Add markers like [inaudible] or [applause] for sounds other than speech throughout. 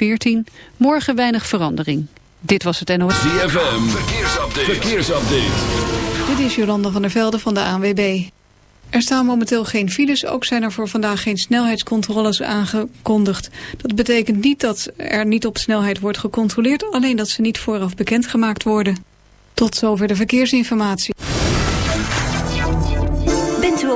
14. Morgen weinig verandering. Dit was het NOS. ZFM, verkeersupdate. verkeersupdate. Dit is Jolanda van der Velde van de ANWB. Er staan momenteel geen files, ook zijn er voor vandaag geen snelheidscontroles aangekondigd. Dat betekent niet dat er niet op snelheid wordt gecontroleerd, alleen dat ze niet vooraf bekendgemaakt worden. Tot zover de verkeersinformatie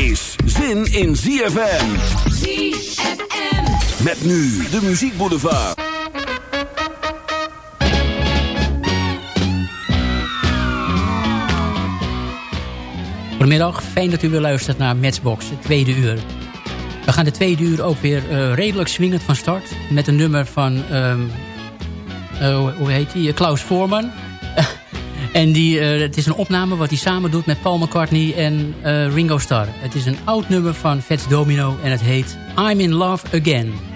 Is zin in ZFM. ZFM. Met nu de muziekboulevard. Goedemiddag, fijn dat u weer luistert naar Matchbox, het tweede uur. We gaan de tweede uur ook weer uh, redelijk swingend van start. Met een nummer van, um, uh, hoe heet die, Klaus Voorman. En die, uh, het is een opname wat hij samen doet met Paul McCartney en uh, Ringo Starr. Het is een oud nummer van Fats Domino en het heet I'm in Love Again.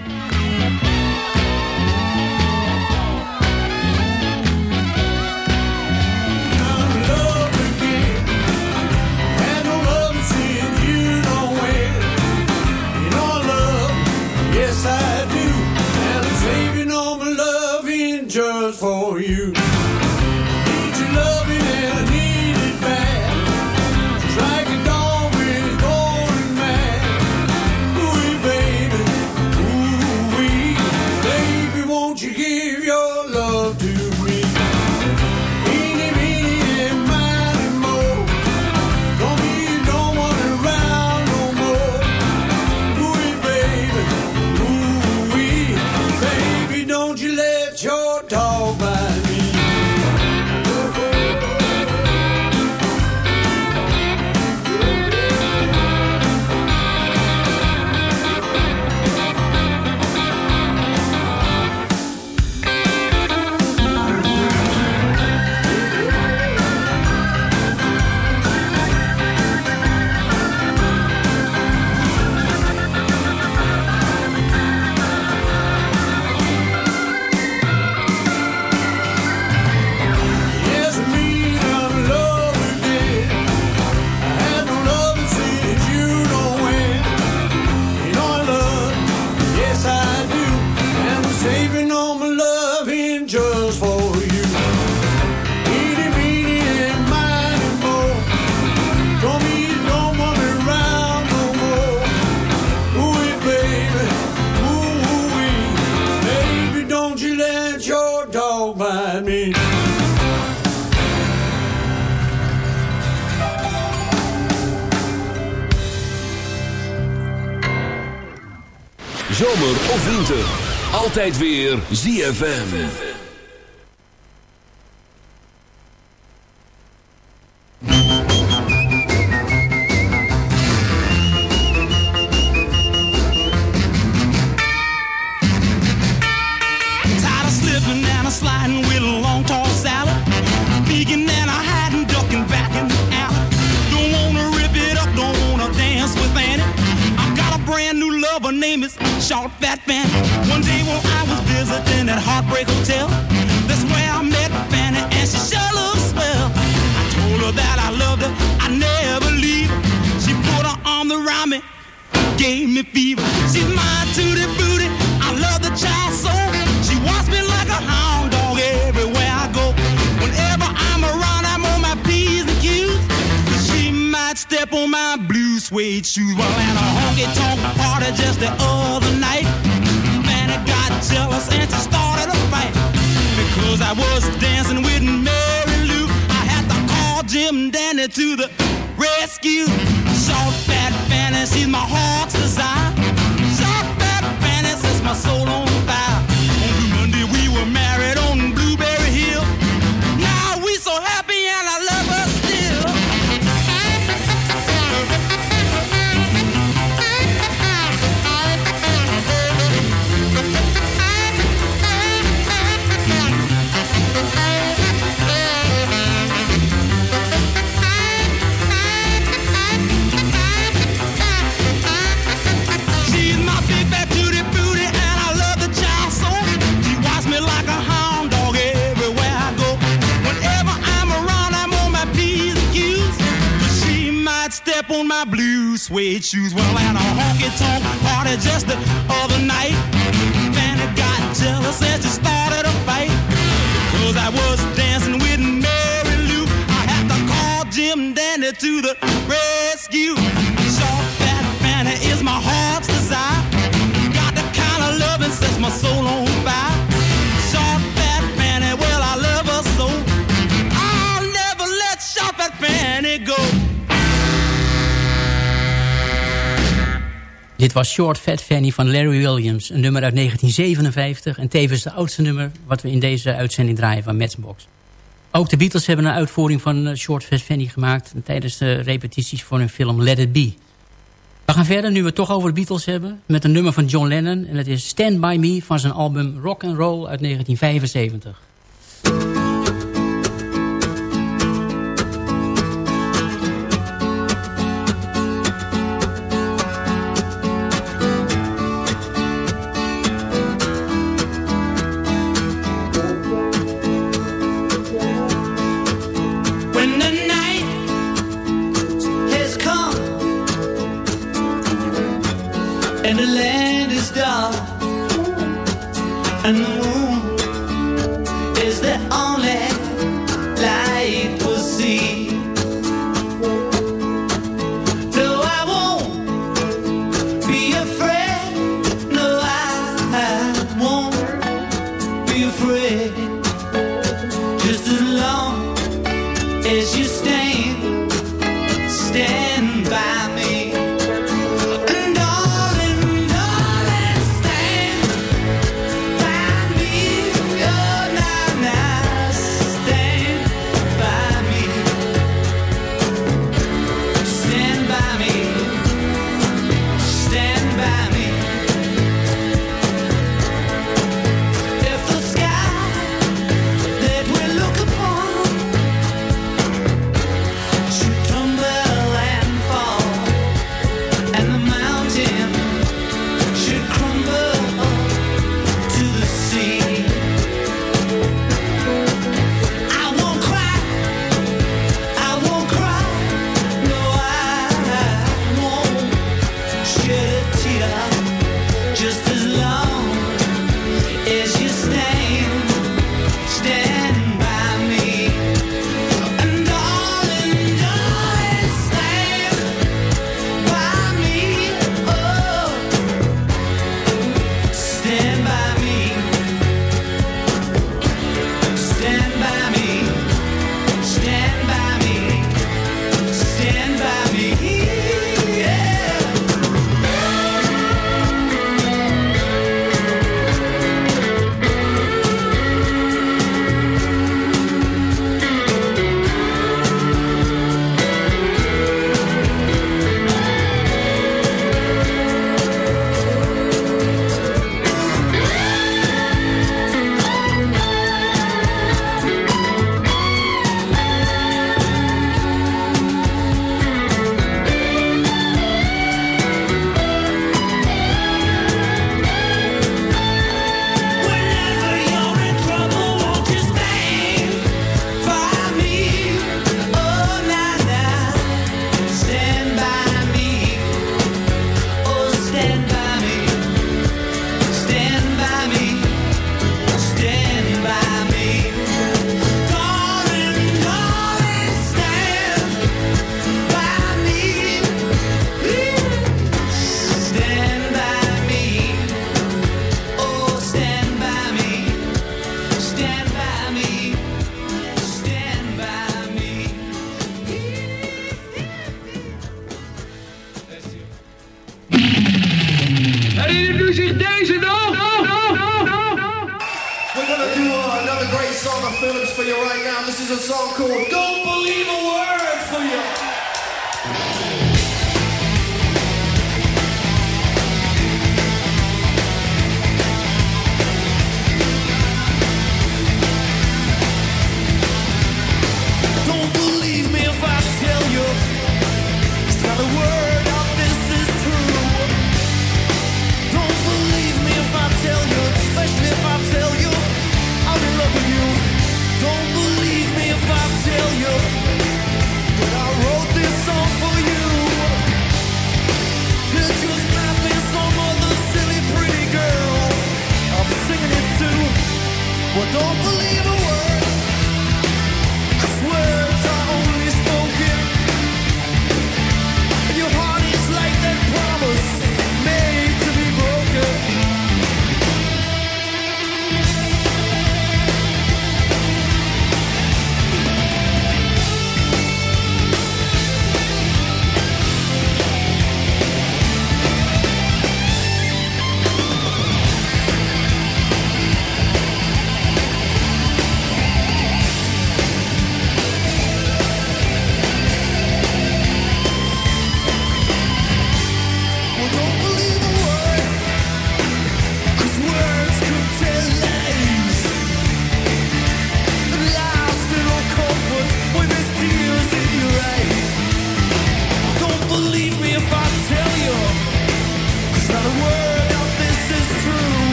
Altijd weer ZFM. Step on my blue suede shoes while at a honky tonk party just the other night. Man, I got jealous and she started a fight because I was dancing with Mary Lou. I had to call Jim Dandy to the rescue. Short fat fantasy, my heart's desire. Short fat fantasy, my soul on fire. On Monday we were married on my blue suede shoes. Well, at a honky tonk party just the other night, Fanny got jealous and she started a fight. Cause I was dancing with Mary Lou. I had to call Jim Dandy to the rescue. Short fat Fanny is my heart's desire. Got the kind of loving sets my soul on fire. Dit was Short Fat Fanny van Larry Williams. Een nummer uit 1957 en tevens de oudste nummer... wat we in deze uitzending draaien van Matchbox. Ook de Beatles hebben een uitvoering van eh, Short Fat Fanny gemaakt... tijdens de repetities voor hun film Let It Be. We gaan verder, nu we het toch over de Beatles hebben... met een nummer van John Lennon. En dat is Stand By Me van zijn album Rock and Roll uit 1975.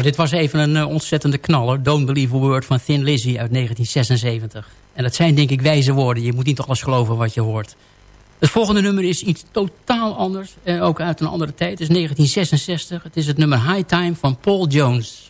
Nou, dit was even een eh, ontzettende knaller. Don't Believe a Word van Thin Lizzy uit 1976. En dat zijn denk ik wijze woorden. Je moet niet alles geloven wat je hoort. Het volgende nummer is iets totaal anders. en ook uit een andere tijd. Het is 1966. Het is het nummer High Time van Paul Jones.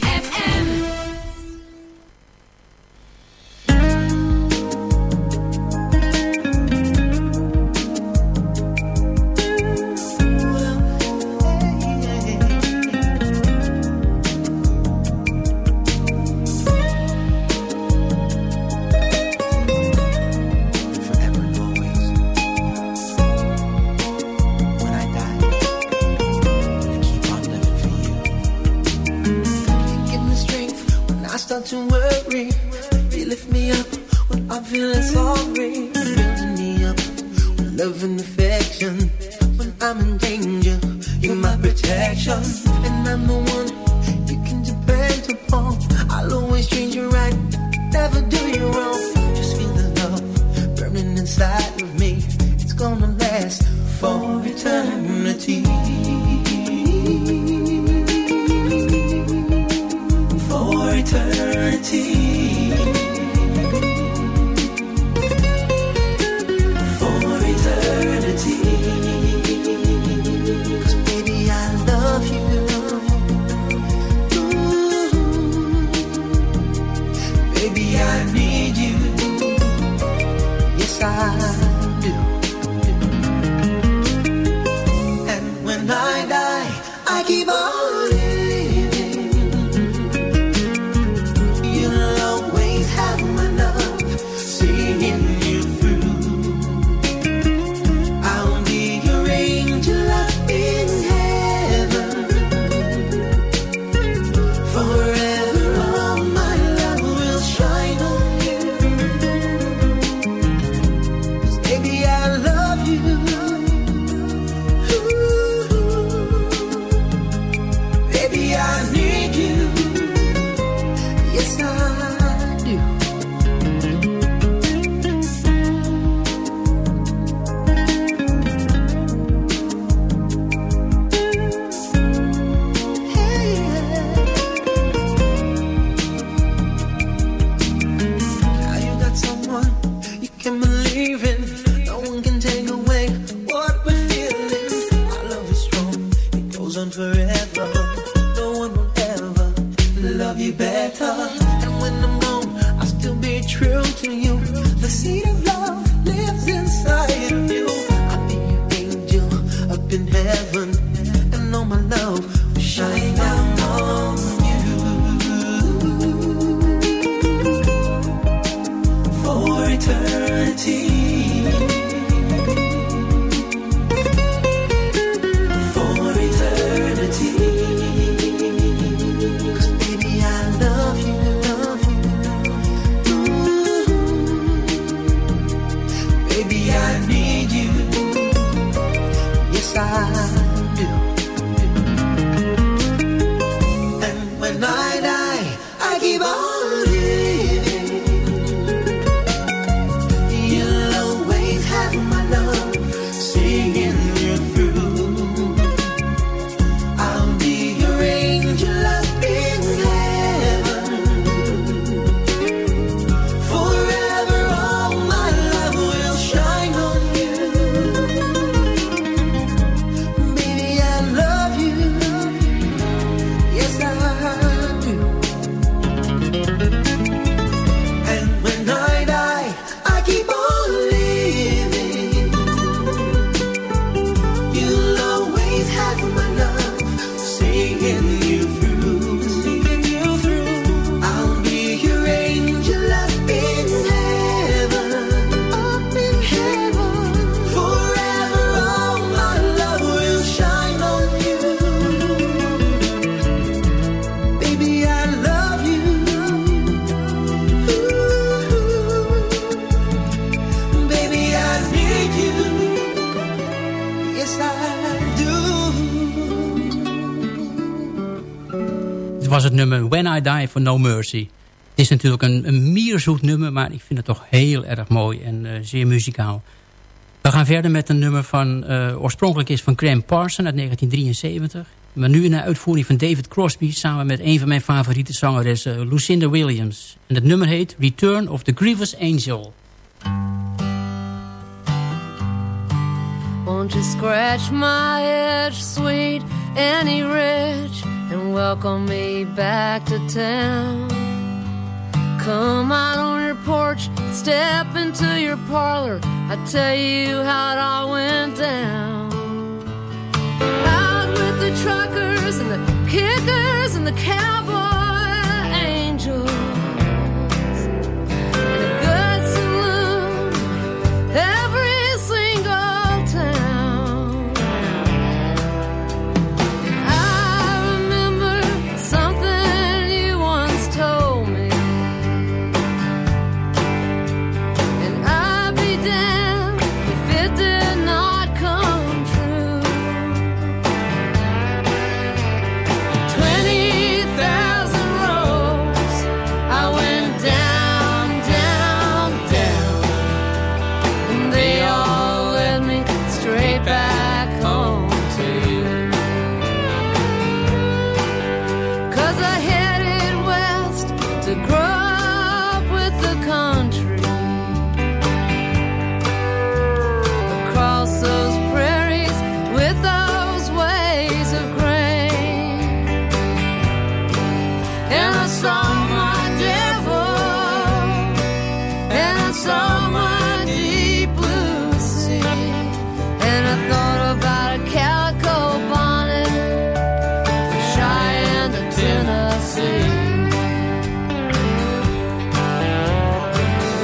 last for eternity. I Die for No Mercy. Het is natuurlijk een, een mierzoet nummer, maar ik vind het toch heel erg mooi en eh, zeer muzikaal. We gaan verder met een nummer van, eh, oorspronkelijk is van Graham Parson uit 1973. Maar nu in de uitvoering van David Crosby samen met een van mijn favoriete zangeressen, Lucinda Williams. En het nummer heet Return of the Grievous Angel. Won't you scratch my edge, sweet Annie Rich? and welcome me back to town. Come out on your porch, step into your parlor. I tell you how it all went down. Out with the truckers and the kickers and the cowboys.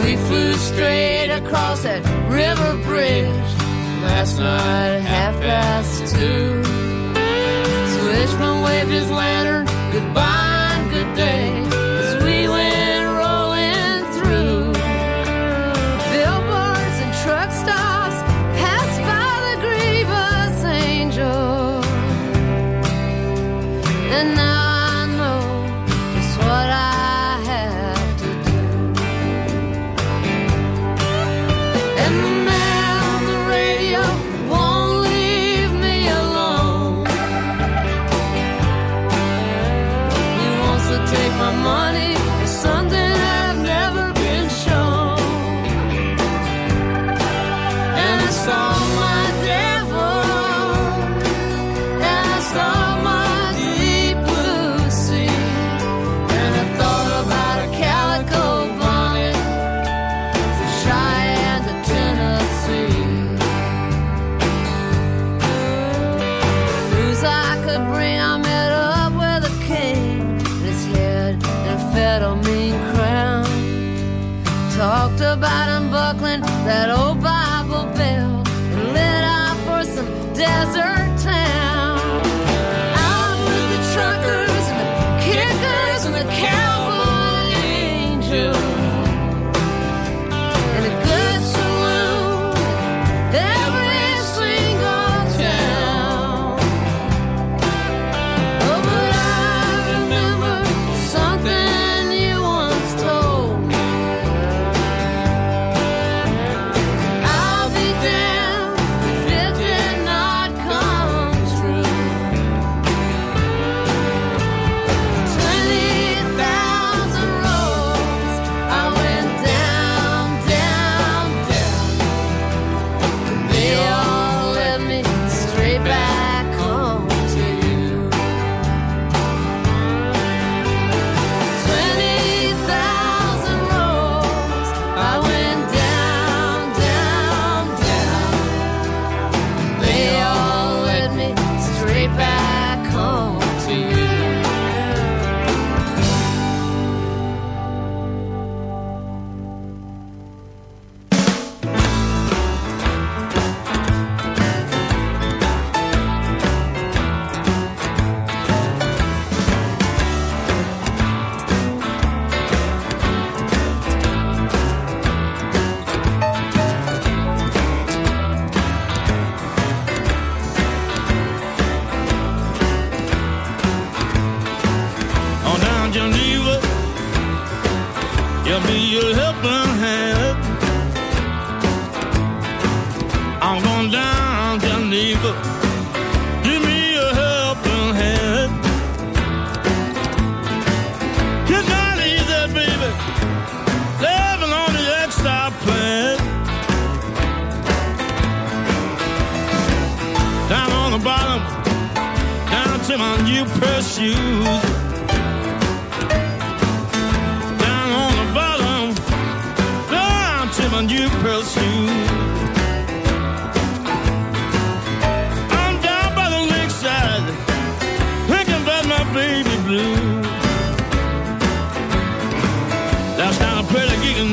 We flew straight across that river bridge last night, half past two. Switchman waved his lantern, goodbye and good day.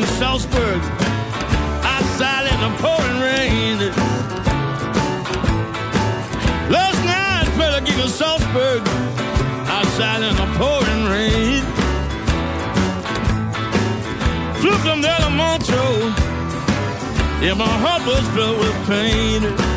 in Salzburg, outside in the pouring rain. Last night, better give Salzburg, outside in the pouring rain. Flew from there to Montreux, yeah, my heart was filled with pain.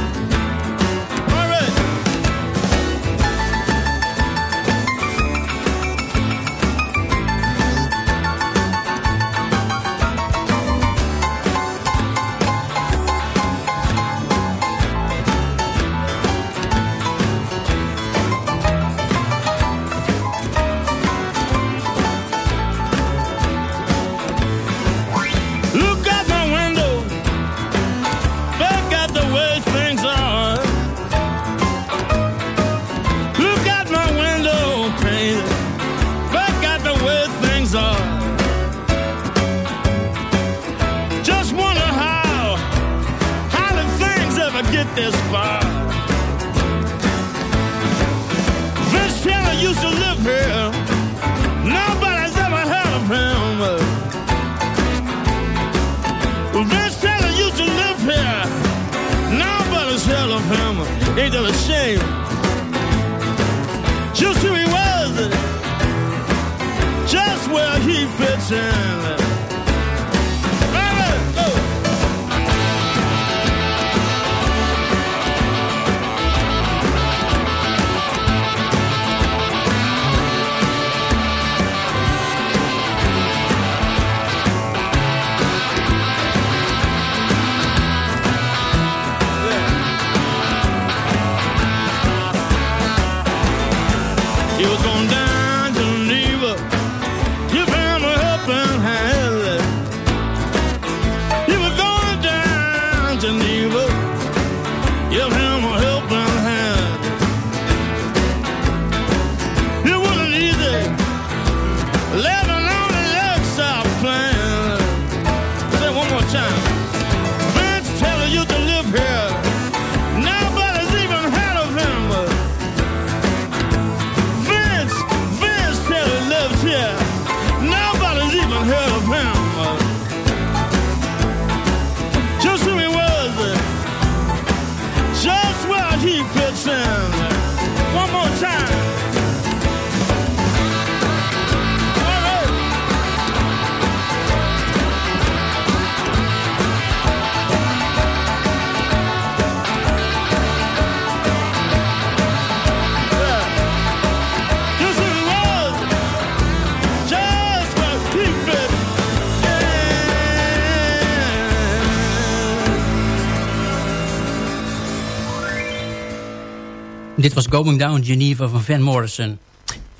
Dit was Going Down Geneva van Van Morrison.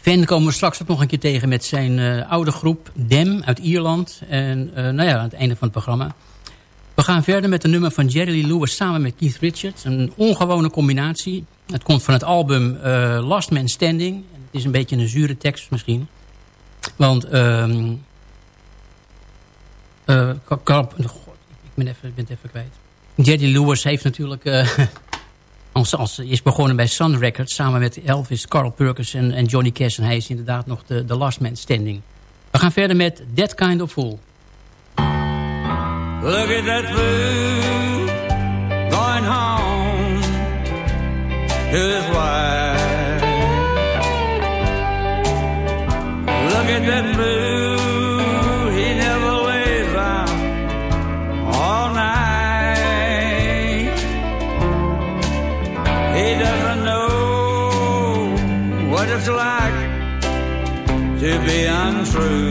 Van komen we straks ook nog een keer tegen met zijn eh, oude groep Dem uit Ierland. En eh, nou ja, aan het einde van het programma. We gaan verder met een nummer van Jerry Lewis samen met Keith Richards. Een ongewone combinatie. Het komt van het album eh, Last Man Standing. Het is een beetje een zure tekst misschien. Want... ehm eh, ik ben, ik ben het even kwijt. Jerry Lewis heeft natuurlijk... [laughs] als, als, is begonnen bij Sun Records samen met Elvis, Carl Perkins en, en Johnny Cash. En hij is inderdaad nog de, de last man standing. We gaan verder met That Kind of Fool. Look at that fool going home to his wife. Look at that fool, through.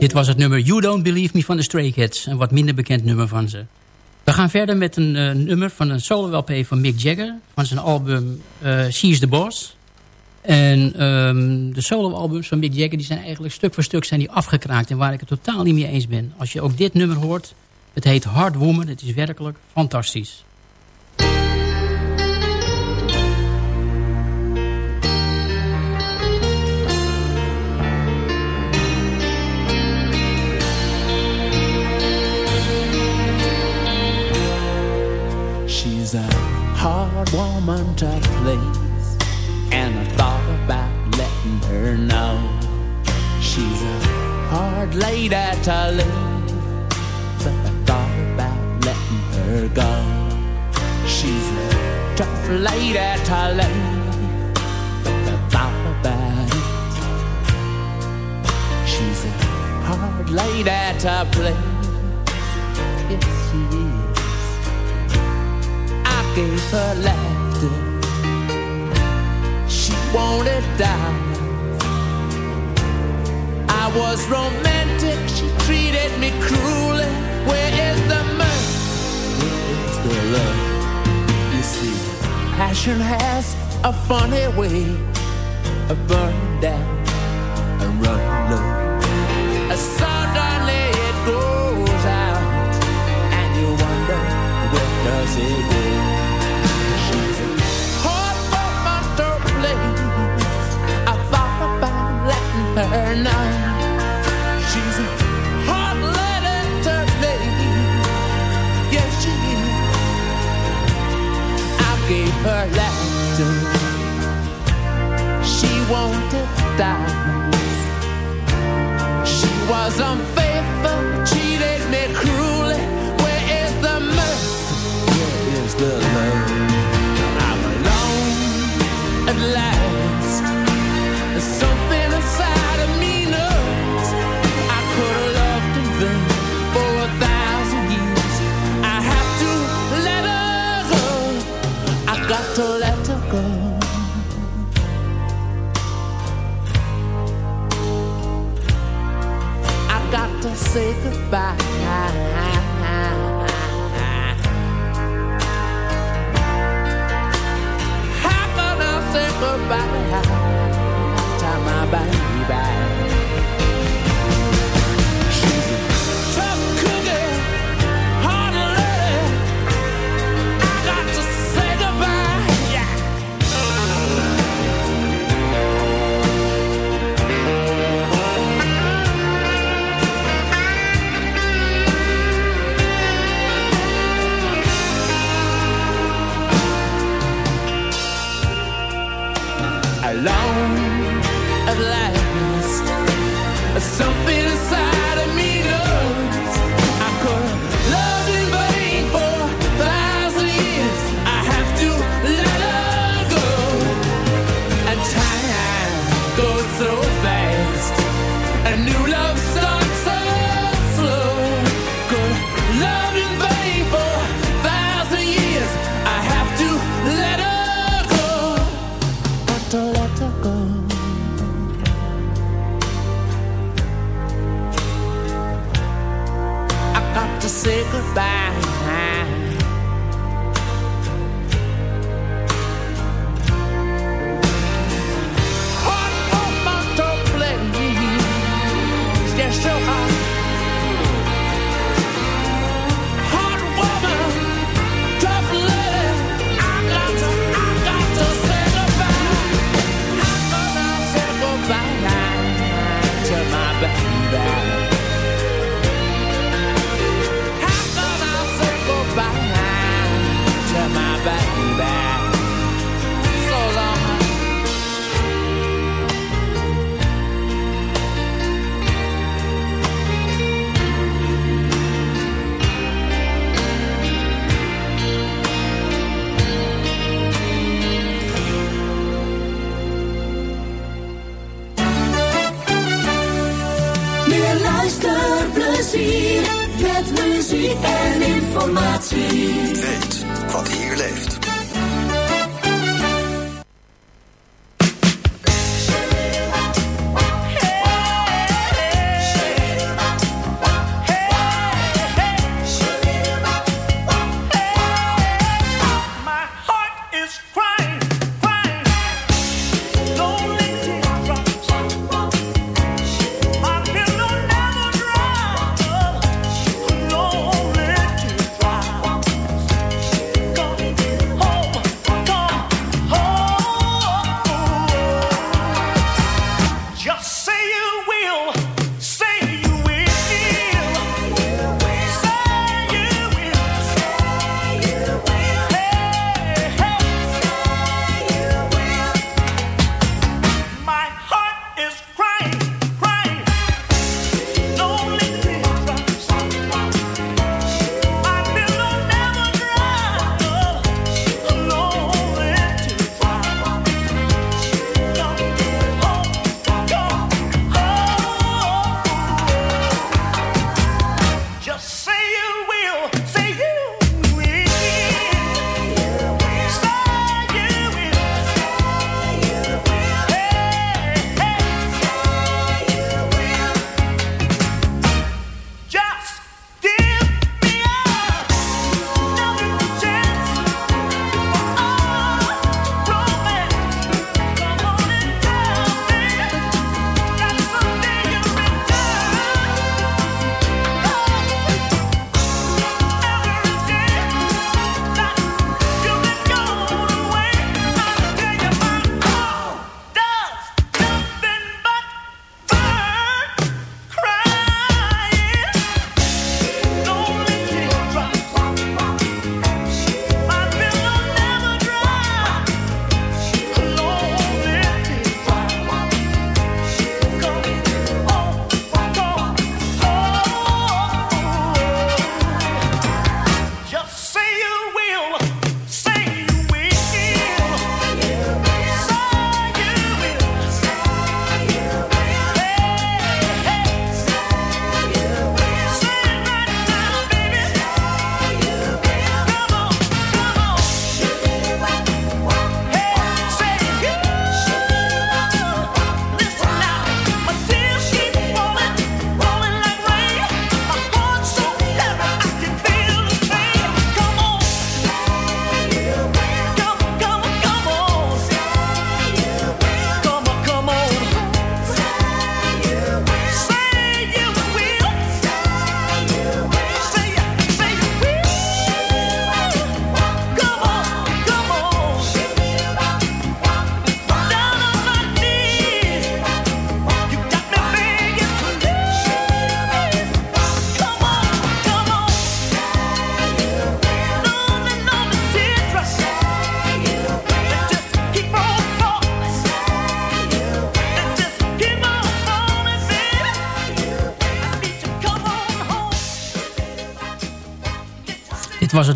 Dit was het nummer You Don't Believe Me van de Stray Cats. Een wat minder bekend nummer van ze. We gaan verder met een eh, nummer van een solo-LP van Mick Jagger. Van zijn album eh, She's the Boss. En ehm, de solo-albums van Mick Jagger die zijn eigenlijk stuk voor stuk zijn die afgekraakt. En waar ik het totaal niet mee eens ben. Als je ook dit nummer hoort. Het heet Hard Woman. Het is werkelijk fantastisch. hard woman to please. And I thought about letting her know she's a hard lady to leave. But I thought about letting her go. She's a tough lady to leave. But I thought about it. She's a hard lady to please. Yes, she is. Gave her laughter. She wanted down. I was romantic. She treated me cruelly. Where is the mercy? Where is the love? You see, passion has a funny way of burning down and running low. Suddenly it goes out, and you wonder where does it go? Her know. She's a hard lady to please. Yes, she is. I gave her laughter. She wanted diamonds. She was unfaithful, Bye.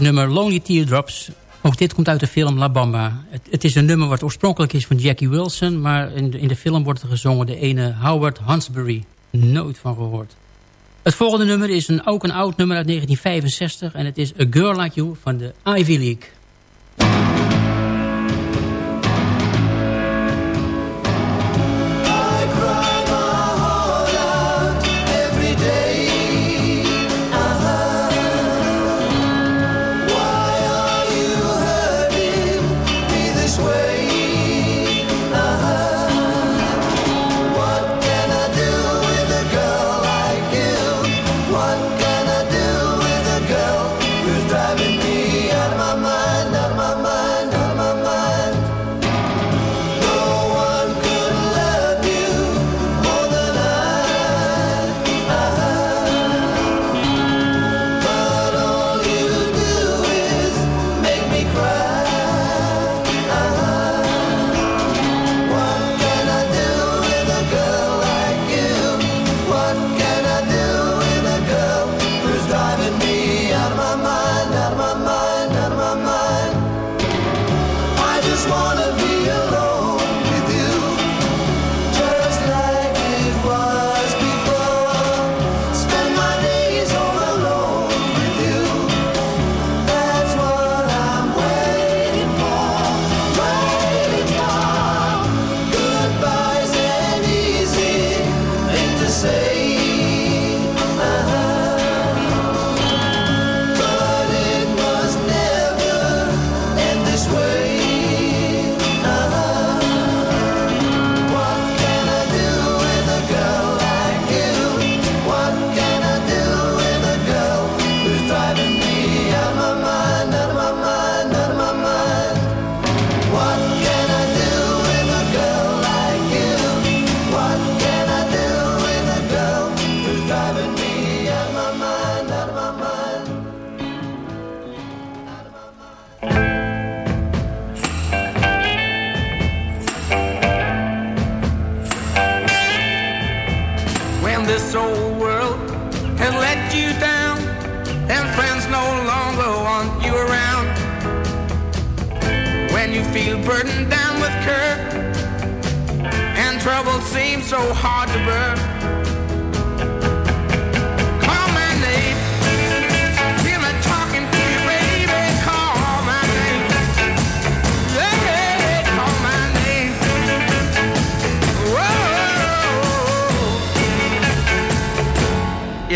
Nummer Lonely Teardrops. Ook dit komt uit de film La Bamba. Het, het is een nummer wat oorspronkelijk is van Jackie Wilson... maar in de, in de film wordt het gezongen de ene Howard Hansberry. Nooit van gehoord. Het volgende nummer is een, ook een oud nummer uit 1965... en het is A Girl Like You van de Ivy League.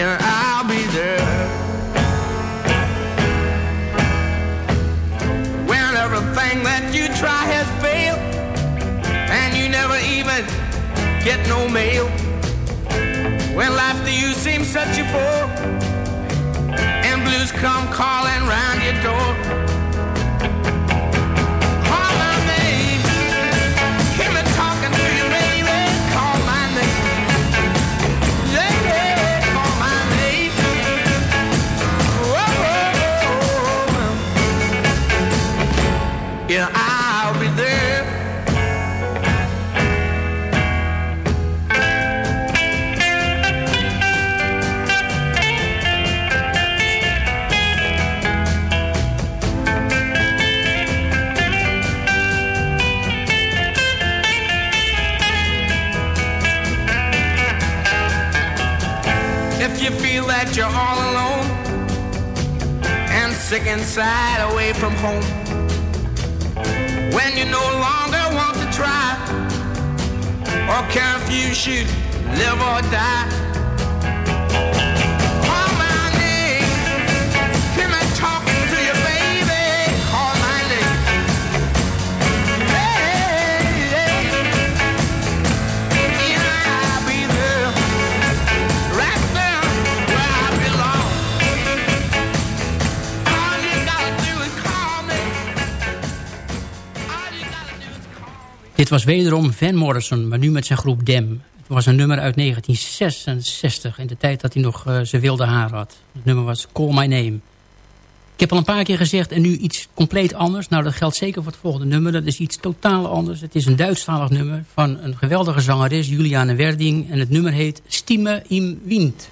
I'll be there. When everything that you try has failed, and you never even get no mail. When life to you seems such a bore, and blues come calling round your door. That you're all alone and sick inside away from home, when you no longer want to try or care if you should live or die. Dit was wederom Van Morrison, maar nu met zijn groep Dem. Het was een nummer uit 1966, in de tijd dat hij nog uh, zijn wilde haar had. Het nummer was Call My Name. Ik heb al een paar keer gezegd, en nu iets compleet anders. Nou, dat geldt zeker voor het volgende nummer. Dat is iets totaal anders. Het is een Duitsstalig nummer van een geweldige zangeres, Juliane Werding. En het nummer heet Stimme im Wind.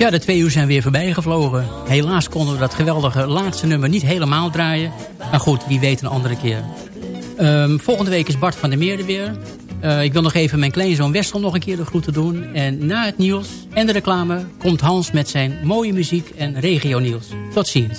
Ja, de twee uur zijn weer voorbij gevlogen. Helaas konden we dat geweldige laatste nummer niet helemaal draaien. Maar goed, wie weet een andere keer. Ehm, volgende week is Bart van der Meerde weer. Eh, ik wil nog even mijn kleinzoon Wessel nog een keer de groeten doen. En na het nieuws en de reclame komt Hans met zijn mooie muziek en regio nieuws. Tot ziens.